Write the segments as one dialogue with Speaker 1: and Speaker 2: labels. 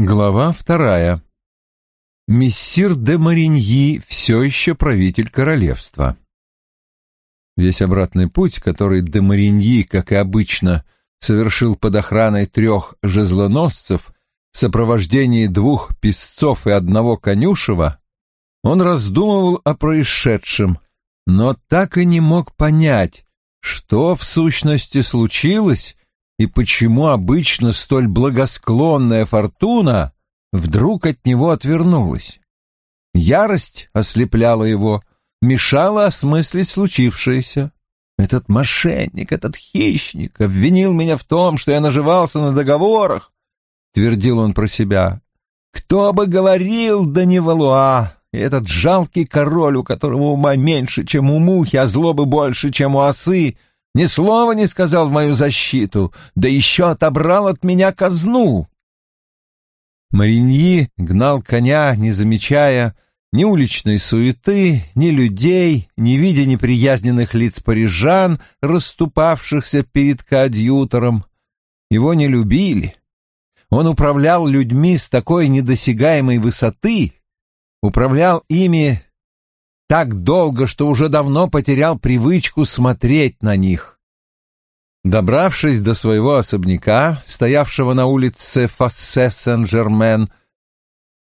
Speaker 1: Глава вторая. Мессир де Мариньи все еще правитель королевства. Весь обратный путь, который де Мариньи, как и обычно, совершил под охраной трех жезлоносцев в сопровождении двух песцов и одного конюшева, он раздумывал о происшедшем, но так и не мог понять, что в сущности случилось и почему обычно столь благосклонная фортуна вдруг от него отвернулась. Ярость ослепляла его, мешала осмыслить случившееся. Этот мошенник, этот хищник обвинил меня в том, что я наживался на договорах, — твердил он про себя. Кто бы говорил, да не Валуа, этот жалкий король, у которого ума меньше, чем у мухи, а злобы больше, чем у осы, ни слова не сказал в мою защиту, да еще отобрал от меня казну. Мариньи гнал коня, не замечая ни уличной суеты, ни людей, не видя неприязненных лиц парижан, расступавшихся перед коадьютором. Его не любили. Он управлял людьми с такой недосягаемой высоты, управлял ими так долго, что уже давно потерял привычку смотреть на них. Добравшись до своего особняка, стоявшего на улице Фассе Сен-Жермен,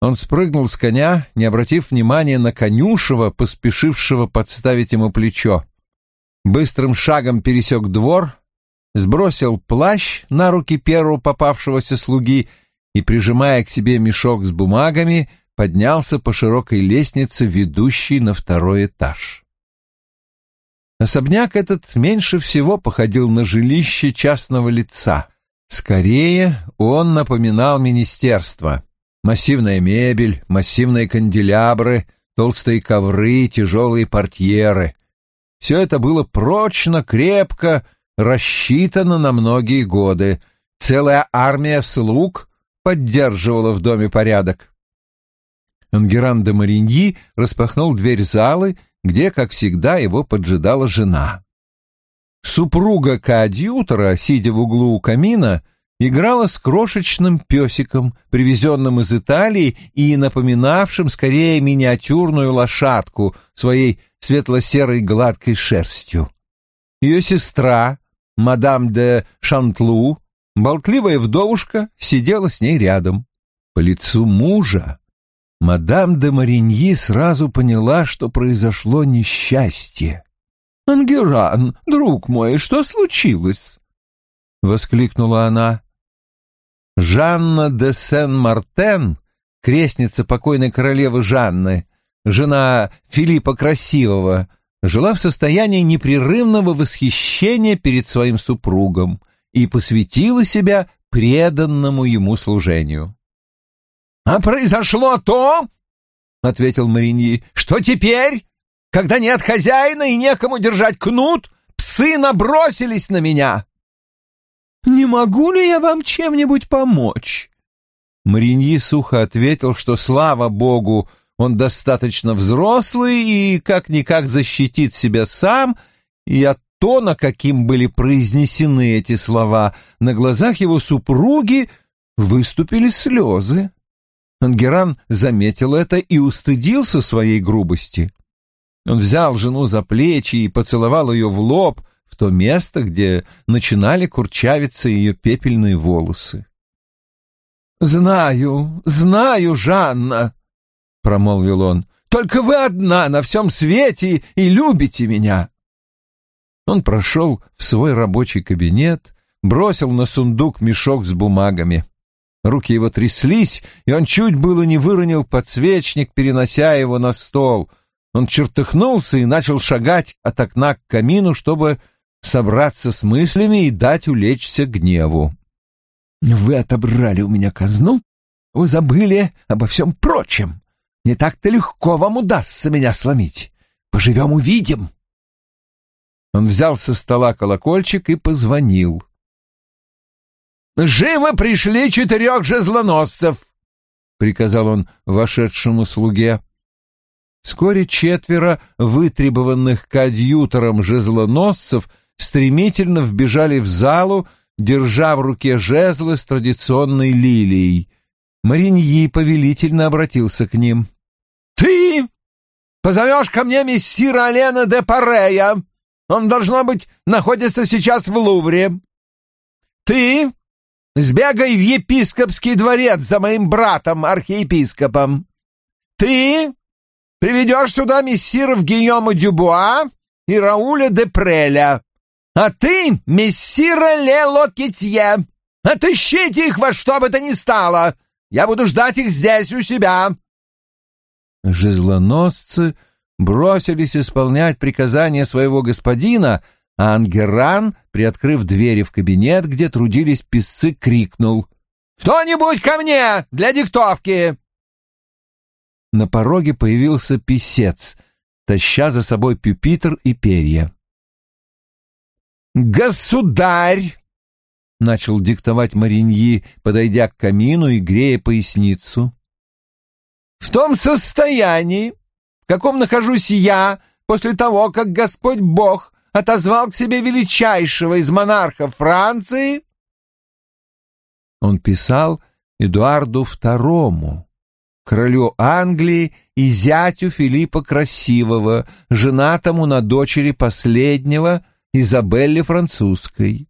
Speaker 1: он спрыгнул с коня, не обратив внимания на конюшева, поспешившего подставить ему плечо. Быстрым шагом пересек двор, сбросил плащ на руки первого попавшегося слуги и, прижимая к себе мешок с бумагами, поднялся по широкой лестнице, ведущей на второй этаж. Особняк этот меньше всего походил на жилище частного лица. Скорее, он напоминал министерство. Массивная мебель, массивные канделябры, толстые ковры, тяжелые портьеры. Все это было прочно, крепко, рассчитано на многие годы. Целая армия слуг поддерживала в доме порядок. Ангеран де Мариньи распахнул дверь залы, где, как всегда, его поджидала жена. Супруга коадьютора, сидя в углу у камина, играла с крошечным песиком, привезенным из Италии и напоминавшим скорее миниатюрную лошадку своей светло-серой гладкой шерстью. Ее сестра, мадам де Шантлу, болтливая вдовушка, сидела с ней рядом. По лицу мужа мадам де Мариньи сразу поняла, что произошло несчастье. «Ангеран, друг мой, что случилось?» — воскликнула она. Жанна де Сен-Мартен, крестница покойной королевы Жанны, жена Филиппа Красивого, жила в состоянии непрерывного восхищения перед своим супругом и посвятила себя преданному ему служению. «А произошло то, — ответил Мариньи, — что теперь, когда нет хозяина и некому держать кнут, псы набросились на меня». «Не могу ли я вам чем-нибудь помочь?» Мариньи сухо ответил, что, слава богу, он достаточно взрослый и как-никак защитит себя сам, и от тона, каким были произнесены эти слова, на глазах его супруги выступили слезы. Ангеран заметил это и устыдился своей грубости. Он взял жену за плечи и поцеловал ее в лоб, в то место, где начинали курчавиться ее пепельные волосы. «Знаю, знаю, Жанна», — промолвил он, — «только вы одна на всем свете и любите меня». Он прошел в свой рабочий кабинет, бросил на сундук мешок с бумагами. Руки его тряслись, и он чуть было не выронил подсвечник, перенося его на стол. Он чертыхнулся и начал шагать от окна к камину, чтобы собраться с мыслями и дать улечься гневу. «Вы отобрали у меня казну? Вы забыли обо всем прочем. Не так-то легко вам удастся меня сломить. Поживем — увидим». Он взял со стола колокольчик и позвонил. «Живо пришли четырех жезлоносцев!» — приказал он вошедшему слуге. Вскоре четверо вытребованных кадьютором жезлоносцев стремительно вбежали в залу, держа в руке жезлы с традиционной лилией. Мариньи повелительно обратился к ним. «Ты позовешь ко мне мессира Алена де Парея. Он, должно быть, находится сейчас в Лувре. Ты сбегай в епископский дворец за моим братом, архиепископом. Ты приведешь сюда мессиров Гийома Дюбуа и Рауля де Преля. А ты, мессира Лело Китье, отыщите их во что бы то ни стало. Я буду ждать их здесь у себя. Жезлоносцы бросились исполнять приказания своего господина, а Ангеран, приоткрыв двери в кабинет, где трудились писцы, крикнул «Кто-нибудь ко мне для диктовки!» На пороге появился писец, таща за собой пюпитр и перья. «Государь!» — начал диктовать Мариньи, подойдя к камину и грея поясницу. «В том состоянии, в каком нахожусь я после того, как Господь Бог отозвал к себе величайшего из монархов Франции...» Он писал Эдуарду II, королю Англии и зятю Филиппа Красивого, женатому на дочери последнего Изабелле Французской.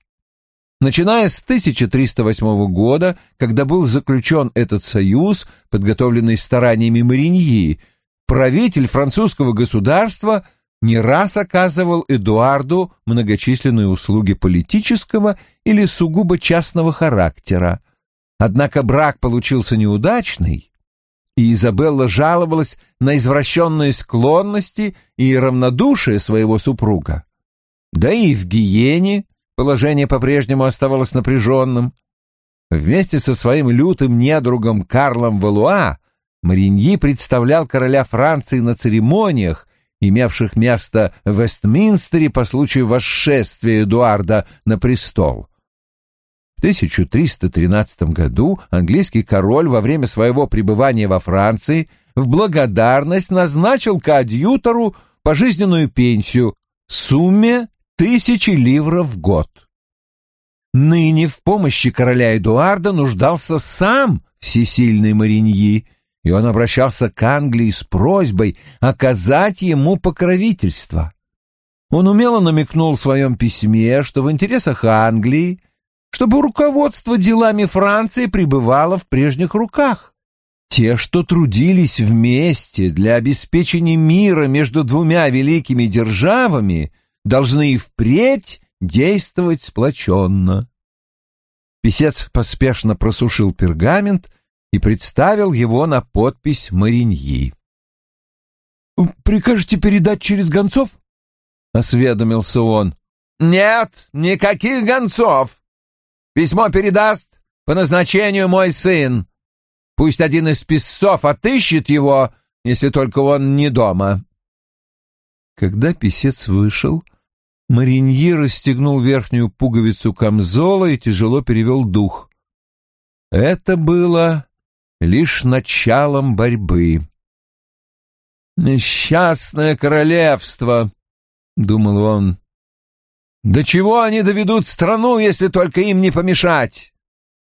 Speaker 1: Начиная с 1308 года, когда был заключен этот союз, подготовленный стараниями Мариньи, правитель французского государства не раз оказывал Эдуарду многочисленные услуги политического или сугубо частного характера. Однако брак получился неудачный, и Изабелла жаловалась на извращенные склонности и равнодушие своего супруга. Да и в Гиене Положение по-прежнему оставалось напряженным. Вместе со своим лютым недругом Карлом Валуа Мариньи представлял короля Франции на церемониях, имевших место в Вестминстере по случаю восшествия Эдуарда на престол. В 1313 году английский король во время своего пребывания во Франции в благодарность назначил коадьютору пожизненную пенсию в сумме тысячи ливров в год. Ныне в помощи короля Эдуарда нуждался сам всесильный Мариньи, и он обращался к Англии с просьбой оказать ему покровительство. Он умело намекнул в своем письме, что в интересах Англии, чтобы руководство делами Франции пребывало в прежних руках. Те, что трудились вместе для обеспечения мира между двумя великими державами — должны и впредь действовать сплоченно. Писец поспешно просушил пергамент и представил его на подпись Мариньи. «Прикажете передать через гонцов?» — осведомился он. «Нет, никаких гонцов. Письмо передаст по назначению мой сын. Пусть один из писцов отыщет его, если только он не дома». Когда писец вышел, Мариньи расстегнул верхнюю пуговицу камзола и тяжело перевел дух. Это было лишь началом борьбы. «Несчастное королевство!» — думал он. «До чего они доведут страну, если только им не помешать?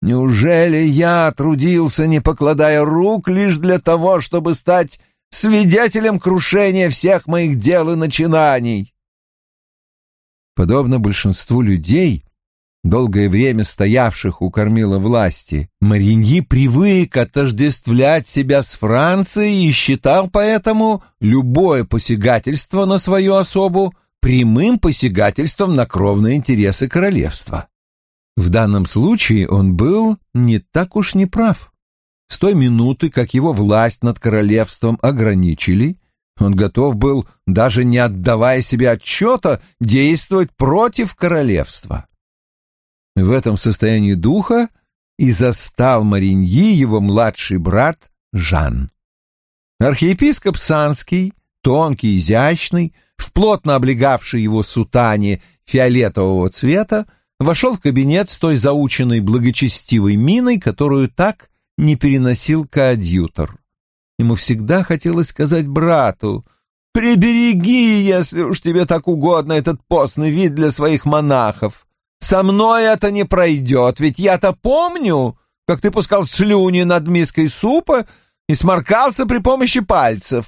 Speaker 1: Неужели я трудился, не покладая рук, лишь для того, чтобы стать свидетелем крушения всех моих дел и начинаний?» Подобно большинству людей, долгое время стоявших у кормила власти, Мариньи привык отождествлять себя с Францией и считал поэтому любое посягательство на свою особу прямым посягательством на кровные интересы королевства. В данном случае он был не так уж неправ. С той минуты, как его власть над королевством ограничили, он готов был, даже не отдавая себе отчета, действовать против королевства. В этом состоянии духа и застал Мариньи его младший брат Жан. Архиепископ Санский, тонкий, изящный, в плотно облегавший его сутане фиолетового цвета, вошел в кабинет с той заученной благочестивой миной, которую так не переносил коадьютор. Ему всегда хотелось сказать брату, «Прибереги, если уж тебе так угодно, этот постный вид для своих монахов. Со мной это не пройдет, ведь я-то помню, как ты пускал слюни над миской супа и сморкался при помощи пальцев.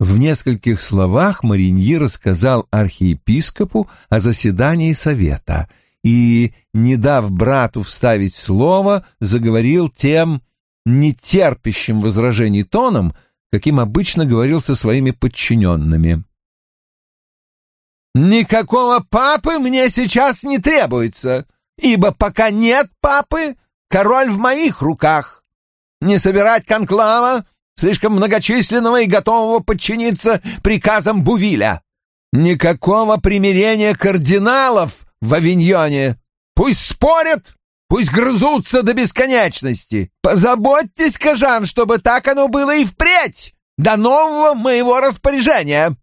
Speaker 1: В нескольких словах Мариньи рассказал архиепископу о заседании совета и, не дав брату вставить слово, заговорил тем нетерпящим возражений тоном, каким обычно говорил со своими подчиненными. «Никакого папы мне сейчас не требуется, ибо пока нет папы, король в моих руках. Не собирать конклава, слишком многочисленного и готового подчиниться приказам Бувиля. Никакого примирения кардиналов в Авиньоне. Пусть спорят, пусть грызутся до бесконечности. Позаботьтесь, Кажан, чтобы так оно было и впредь, до нового моего распоряжения.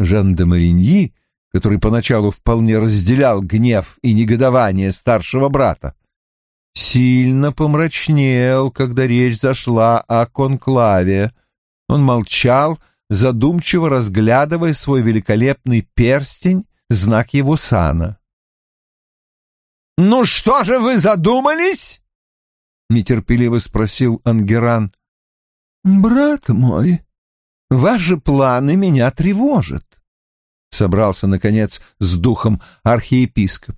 Speaker 1: Жан де Мариньи, который поначалу вполне разделял гнев и негодование старшего брата, сильно помрачнел, когда речь зашла о конклаве. Он молчал, задумчиво разглядывая свой великолепный перстень, знак его сана. «Ну что же вы задумались?» — нетерпеливо спросил Ангеран. «Брат мой, ваши планы меня тревожат», — собрался, наконец, с духом архиепископ.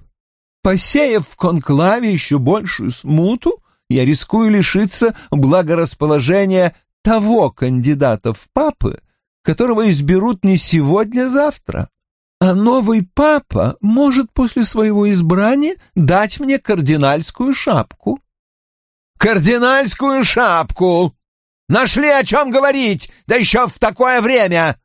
Speaker 1: Посеяв в конклаве еще большую смуту, я рискую лишиться благорасположения того кандидата в папы, которого изберут не сегодня-завтра. А новый папа может после своего избрания дать мне кардинальскую шапку. «Кардинальскую шапку! Нашли о чем говорить, да еще в такое время!»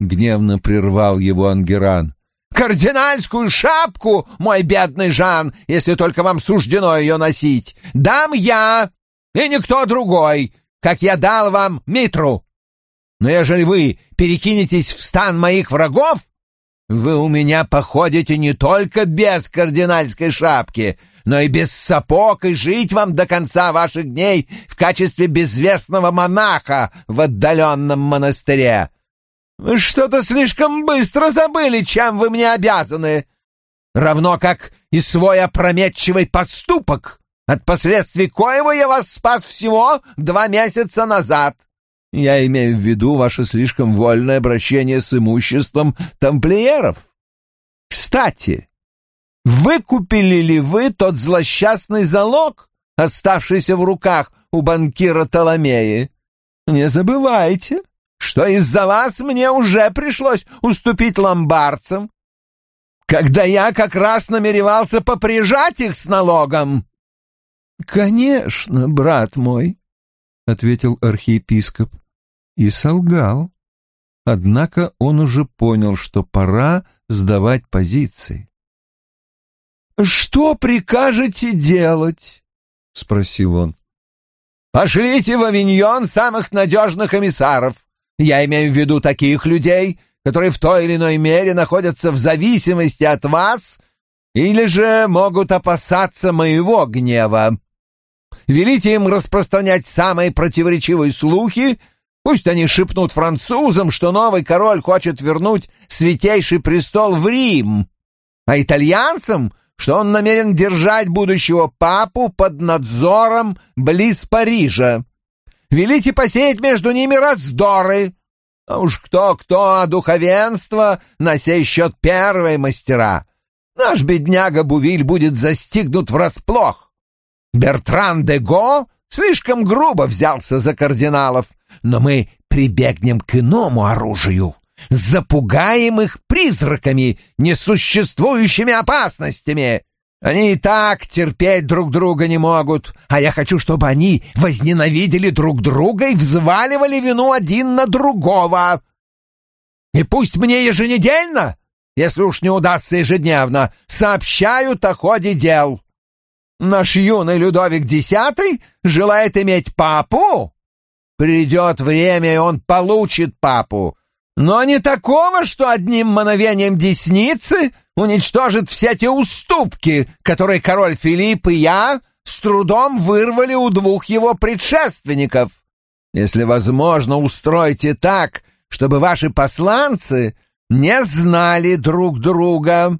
Speaker 1: Гневно прервал его Ангеран кардинальскую шапку, мой бедный Жан, если только вам суждено ее носить, дам я и никто другой, как я дал вам Митру. Но ежели вы перекинетесь в стан моих врагов, вы у меня походите не только без кардинальской шапки, но и без сапог, и жить вам до конца ваших дней в качестве безвестного монаха в отдаленном монастыре. Вы что-то слишком быстро забыли, чем вы мне обязаны. Равно как и свой опрометчивый поступок, от последствий коего я вас спас всего два месяца назад. Я имею в виду ваше слишком вольное обращение с имуществом тамплиеров. Кстати, выкупили ли вы тот злосчастный залог, оставшийся в руках у банкира Толомеи? Не забывайте, что из-за вас мне уже пришлось уступить ломбардцам, когда я как раз намеревался поприжать их с налогом. — Конечно, брат мой, — ответил архиепископ и солгал. Однако он уже понял, что пора сдавать позиции. «Что прикажете делать?» — спросил он. «Пошлите в Авиньон самых надежных эмиссаров. Я имею в виду таких людей, которые в той или иной мере находятся в зависимости от вас или же могут опасаться моего гнева. Велите им распространять самые противоречивые слухи, пусть они шепнут французам, что новый король хочет вернуть святейший престол в Рим, а итальянцам, что он намерен держать будущего папу под надзором близ Парижа. Велите посеять между ними раздоры. А уж кто-кто, а духовенство на сей счет первые мастера. Наш бедняга Бувиль будет застигнут врасплох. Бертран де Го слишком грубо взялся за кардиналов, но мы прибегнем к иному оружию. Запугаем их призраками, несуществующими опасностями. Они и так терпеть друг друга не могут, а я хочу, чтобы они возненавидели друг друга и взваливали вину один на другого. И пусть мне еженедельно, если уж не удастся ежедневно, сообщают о ходе дел. Наш юный Людовик X желает иметь папу. Придет время, и он получит папу. Но не такого, что одним мановением десницы — уничтожит все те уступки, которые король Филипп и я с трудом вырвали у двух его предшественников. Если возможно, устройте так, чтобы ваши посланцы не знали друг друга.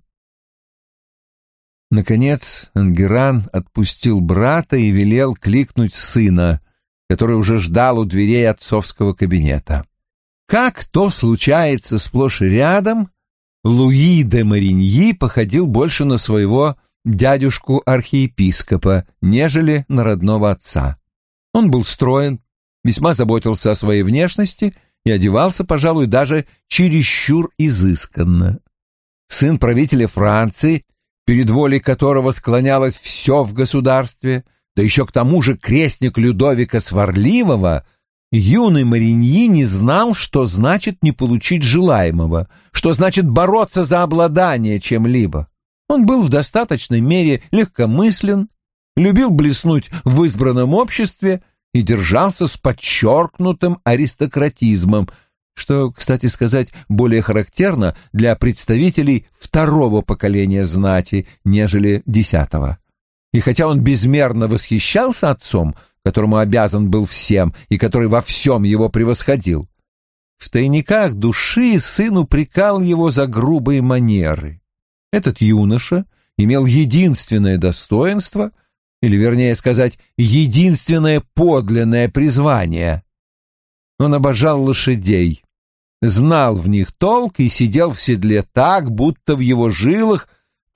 Speaker 1: Наконец Ангеран отпустил брата и велел кликнуть сына, который уже ждал у дверей отцовского кабинета. Как то случается сплошь и рядом, Луи де Мариньи походил больше на своего дядюшку-архиепископа, нежели на родного отца. Он был строен, весьма заботился о своей внешности и одевался, пожалуй, даже чересчур изысканно. Сын правителя Франции, перед волей которого склонялось все в государстве, да еще к тому же крестник Людовика Сварливого, юный Мариньи не знал, что значит не получить желаемого, что значит бороться за обладание чем-либо. Он был в достаточной мере легкомыслен, любил блеснуть в избранном обществе и держался с подчеркнутым аристократизмом, что, кстати сказать, более характерно для представителей второго поколения знати, нежели десятого. И хотя он безмерно восхищался отцом, которому обязан был всем и который во всем его превосходил, в тайниках души сын упрекал его за грубые манеры. Этот юноша имел единственное достоинство, или, вернее сказать, единственное подлинное призвание. Он обожал лошадей, знал в них толк и сидел в седле так, будто в его жилах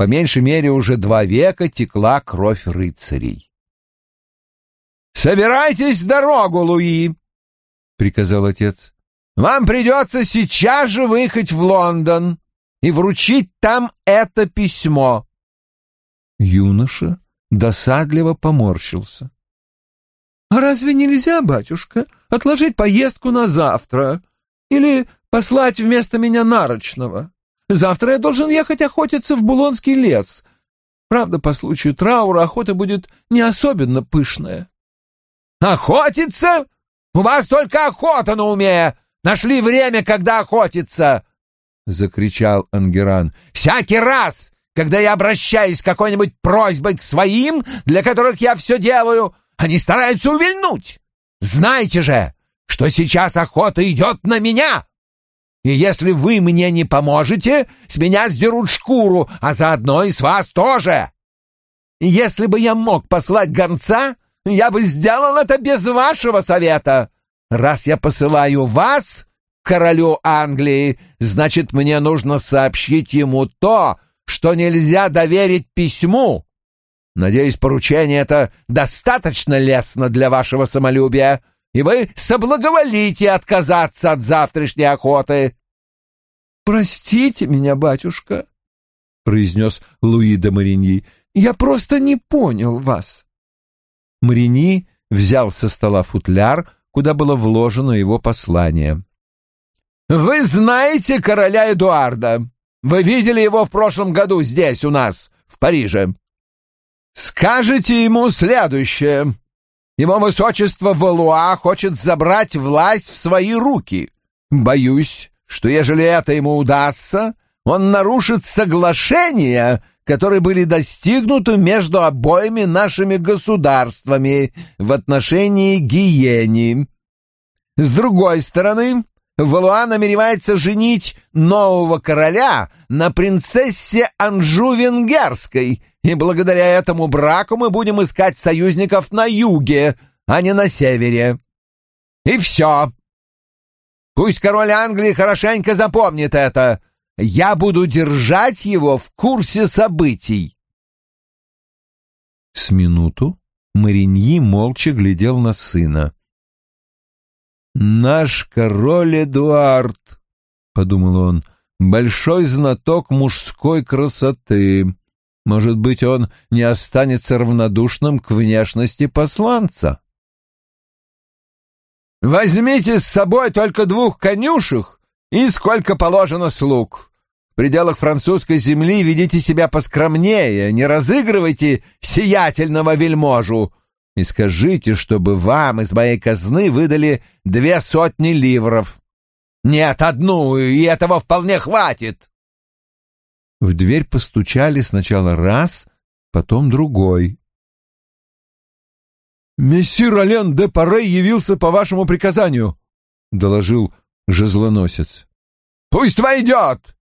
Speaker 1: по меньшей мере уже два века текла кровь рыцарей. «Собирайтесь в дорогу, Луи!» — приказал отец. «Вам придется сейчас же выехать в Лондон и вручить там это письмо. Юноша досадливо поморщился. — А разве нельзя, батюшка, отложить поездку на завтра или послать вместо меня нарочного? Завтра я должен ехать охотиться в Булонский лес. Правда, по случаю траура охота будет не особенно пышная. — Охотиться? У вас только охота на уме! Нашли время, когда охотиться! — закричал Ангеран. «Всякий раз, когда я обращаюсь с какой-нибудь просьбой к своим, для которых я все делаю, они стараются увильнуть. Знаете же, что сейчас охота идет на меня. И если вы мне не поможете, с меня сдерут шкуру, а заодно и с вас тоже. Если бы я мог послать гонца, я бы сделал это без вашего совета. Раз я посылаю вас, королю Англии, значит, мне нужно сообщить ему то, что нельзя доверить письму. Надеюсь, поручение это достаточно лестно для вашего самолюбия, и вы соблаговолите отказаться от завтрашней охоты. — Простите меня, батюшка, — произнес Луи де Мариньи, — я просто не понял вас. Мариньи взял со стола футляр, куда было вложено его послание. «Вы знаете короля Эдуарда. Вы видели его в прошлом году здесь, у нас, в Париже. Скажите ему следующее. Его высочество Валуа хочет забрать власть в свои руки. Боюсь, что ежели это ему удастся, он нарушит соглашения, которые были достигнуты между обоими нашими государствами в отношении Гиени. С другой стороны, Валуа намеревается женить нового короля на принцессе Анжу-Венгерской, и благодаря этому браку мы будем искать союзников на юге, а не на севере. И все. Пусть король Англии хорошенько запомнит это. Я буду держать его в курсе событий. С минуту Мариньи молча глядел на сына. «Наш король Эдуард», — подумал он, — «большой знаток мужской красоты. Может быть, он не останется равнодушным к внешности посланца?» «Возьмите с собой только двух конюшек и сколько положено слуг. В пределах французской земли ведите себя поскромнее, не разыгрывайте сиятельного вельможу, и скажите, чтобы вам из моей казны выдали две сотни ливров. Нет, одну, и этого вполне хватит. В дверь постучали сначала раз, потом другой. «Мессир Ален де Паре явился по вашему приказанию», — доложил жезлоносец. «Пусть войдет!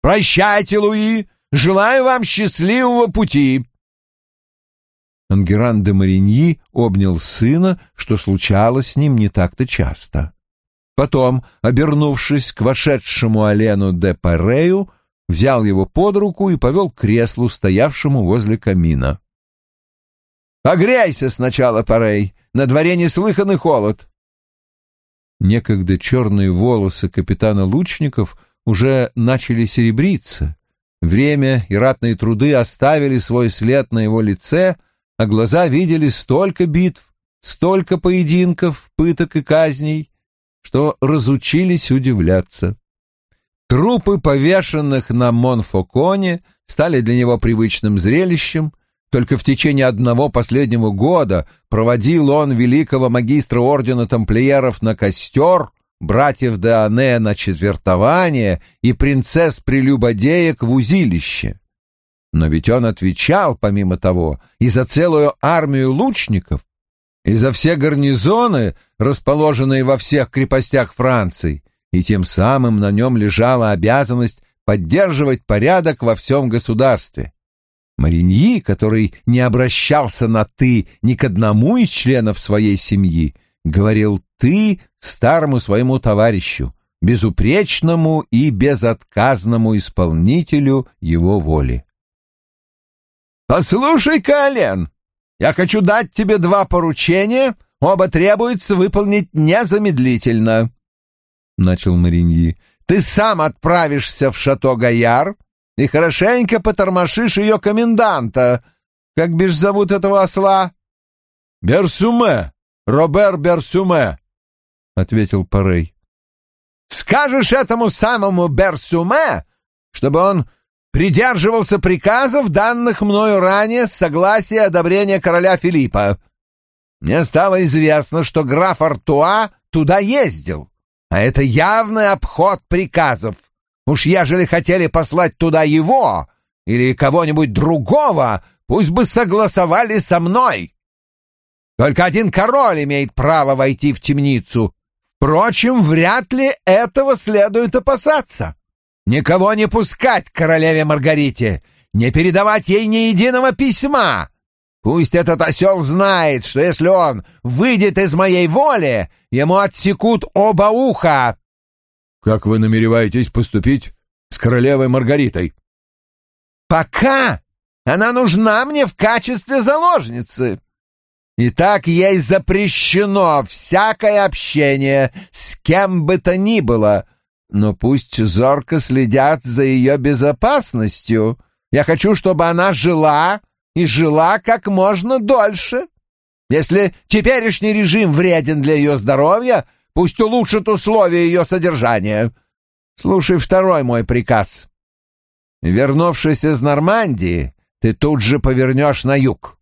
Speaker 1: Прощайте, Луи!
Speaker 2: Желаю вам счастливого пути!»
Speaker 1: Ангеран де Мариньи обнял сына, что случалось с ним не так-то часто. Потом, обернувшись к вошедшему Алену де Парею, взял его под руку и повел к креслу, стоявшему возле камина.
Speaker 2: «Погрейся сначала, Парей, на дворе неслыханный холод».
Speaker 1: Некогда черные волосы капитана Лучников уже начали серебриться. Время и ратные труды оставили свой след на его лице, а глаза видели столько битв, столько поединков, пыток и казней, что разучились удивляться. Трупы повешенных на Монфоконе стали для него привычным зрелищем. Только в течение одного последнего года проводил он великого магистра ордена тамплиеров на костер, братьев Деане на четвертование и принцесс-прелюбодеек в узилище. Но ведь он отвечал, помимо того, и за целую армию лучников, и за все гарнизоны, расположенные во всех крепостях Франции, и тем самым на нем лежала обязанность поддерживать порядок во всем государстве. Мариньи, который не обращался на «ты» ни к одному из членов своей семьи, говорил «ты» старому своему товарищу, безупречному и безотказному исполнителю его воли.
Speaker 2: «Послушай-ка, Ален, я хочу дать тебе два поручения, оба требуется выполнить незамедлительно начал Мариньи, — «ты сам отправишься в Шато-Гаяр и хорошенько потормошишь ее коменданта. Как бишь зовут этого осла?»
Speaker 1: «Берсуме, Робер Берсуме», — ответил Парей.
Speaker 2: «Скажешь этому самому Берсуме, чтобы он придерживался приказов, данных мною ранее с согласия и одобрения короля Филиппа. Мне стало известно, что граф Артуа туда ездил. А это явный обход приказов. Уж ежели хотели послать туда его или кого-нибудь другого, пусть бы согласовали со мной. Только один король имеет право войти в темницу. Впрочем, вряд ли этого следует опасаться. Никого не пускать к королеве Маргарите, не передавать ей ни единого письма, Пусть этот осел знает, что если он выйдет из моей воли, ему отсекут оба уха.
Speaker 1: — Как вы намереваетесь поступить с королевой Маргаритой?
Speaker 2: — Пока она нужна мне в качестве заложницы. Итак, ей запрещено всякое общение с кем бы то ни было, но пусть зорко следят за ее безопасностью. Я хочу, чтобы она жила и жила как можно дольше. Если теперешний режим вреден для ее здоровья, пусть улучшит условия ее содержания. Слушай второй мой приказ. Вернувшись из Нормандии, ты тут же повернешь на юг.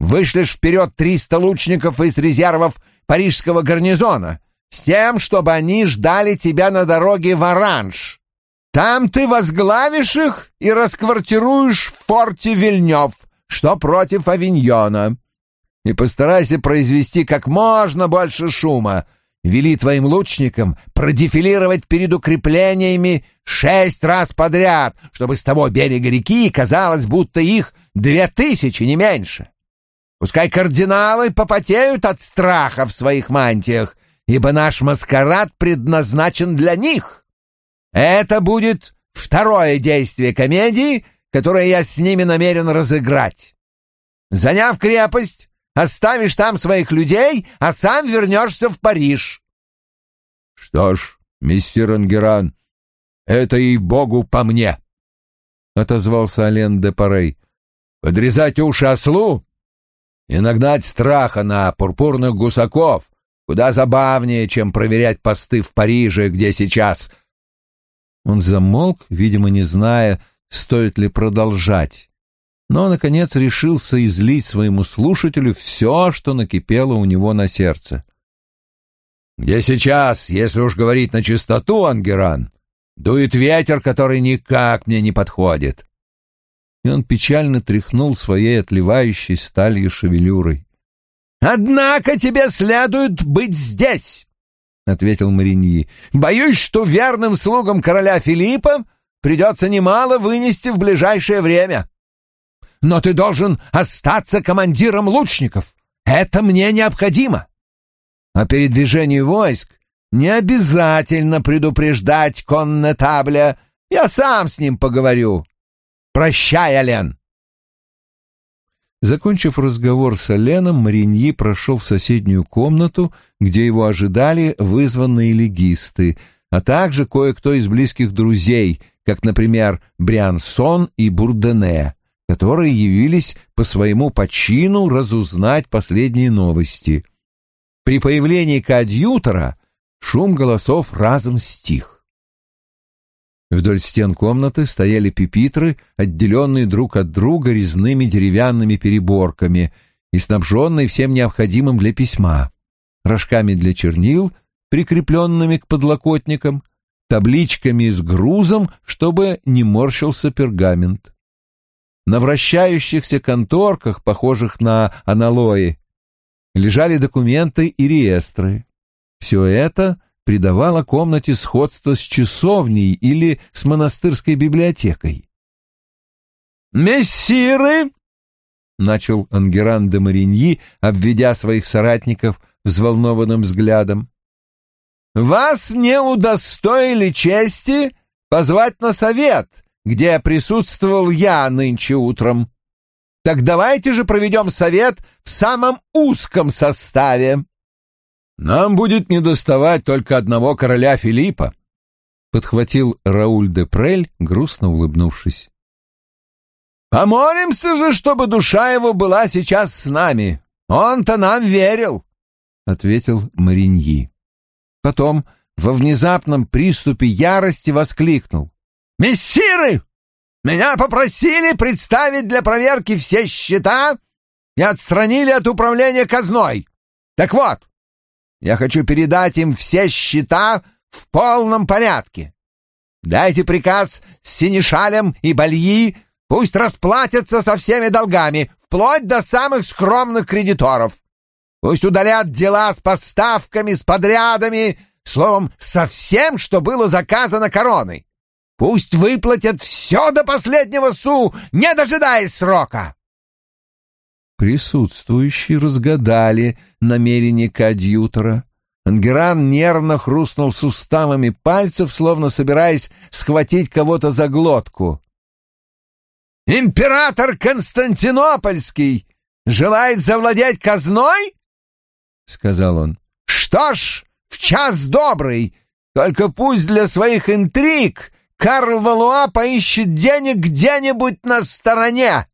Speaker 2: Вышлешь вперед триста лучников из резервов парижского гарнизона с тем, чтобы они ждали тебя на дороге в Оранж. Там ты возглавишь их и расквартируешь в форте Вильнёв, что против Авиньона. И постарайся произвести как можно больше шума. Вели твоим лучникам продефилировать перед укреплениями шесть раз подряд, чтобы с того берега реки казалось, будто их две тысячи, не меньше. Пускай кардиналы попотеют от страха в своих мантиях, ибо наш маскарад предназначен для них. Это будет второе действие комедии, которое я с ними намерен разыграть. Заняв крепость, оставишь там своих людей, а сам вернешься в Париж.
Speaker 1: — Что ж, мистер Ангеран, это и богу по мне, — отозвался Ален де Парей. — Подрезать уши ослу и нагнать страха на пурпурных гусаков куда забавнее, чем проверять посты в Париже, где сейчас... Он замолк, видимо, не зная, стоит ли продолжать, но, наконец, решился излить своему слушателю все, что накипело у него на сердце. «Где сейчас, если уж говорить на чистоту, Ангеран, дует ветер, который никак мне не подходит?» И он печально тряхнул своей отливающей сталью шевелюрой.
Speaker 2: «Однако тебе следует быть здесь!» — ответил Мариньи. «Боюсь, что верным слугам короля Филиппа придется немало вынести в ближайшее время. Но ты должен остаться командиром лучников. Это мне необходимо. О передвижении войск не обязательно предупреждать коннетабля. Я сам с ним поговорю. Прощай, Ален.
Speaker 1: Закончив разговор с Оленом, Мариньи прошел в соседнюю комнату, где его ожидали вызванные легисты, а также кое-кто из близких друзей, как, например, Бриансон и Бурдене, которые явились по своему почину разузнать последние новости. При появлении коадьютора шум голосов разом стих. Вдоль стен комнаты стояли пепитры, отделенные друг от друга резными деревянными переборками и снабженные всем необходимым для письма, рожками для чернил, прикрепленными к подлокотникам, табличками с грузом, чтобы не морщился пергамент. На вращающихся конторках, похожих на аналои, лежали документы и реестры. Все это придавало комнате сходство с часовней или с монастырской библиотекой.
Speaker 2: «Мессиры!» — начал Ангеран де Мариньи, обведя своих соратников взволнованным взглядом. «Вас не удостоили чести позвать на совет, где присутствовал я нынче утром. Так давайте же проведем совет в самом узком составе».
Speaker 1: Нам будет недоставать только одного короля Филиппа, подхватил Рауль де Прель, грустно улыбнувшись.
Speaker 2: Помолимся же, чтобы душа его была сейчас с нами. Он-то нам верил, ответил Мариньи. Потом во внезапном приступе ярости воскликнул: "Мессиры, меня попросили представить для проверки все счета и отстранили от управления казной. Так вот, я хочу передать им все счета в полном порядке. Дайте приказ с Синишалем и Бальи, пусть расплатятся со всеми долгами, вплоть до самых скромных кредиторов. Пусть удалят дела с поставками, с подрядами, словом, со всем, что было заказано короной. Пусть выплатят все до последнего су, не дожидаясь срока.
Speaker 1: Присутствующие разгадали намерение коадьютора. Ангеран нервно хрустнул суставами пальцев, словно собираясь схватить кого-то за глотку.
Speaker 2: «Император Константинопольский желает завладеть казной?» — сказал он. «Что ж, в час добрый, только пусть для своих интриг Карл Валуа поищет денег где-нибудь на стороне».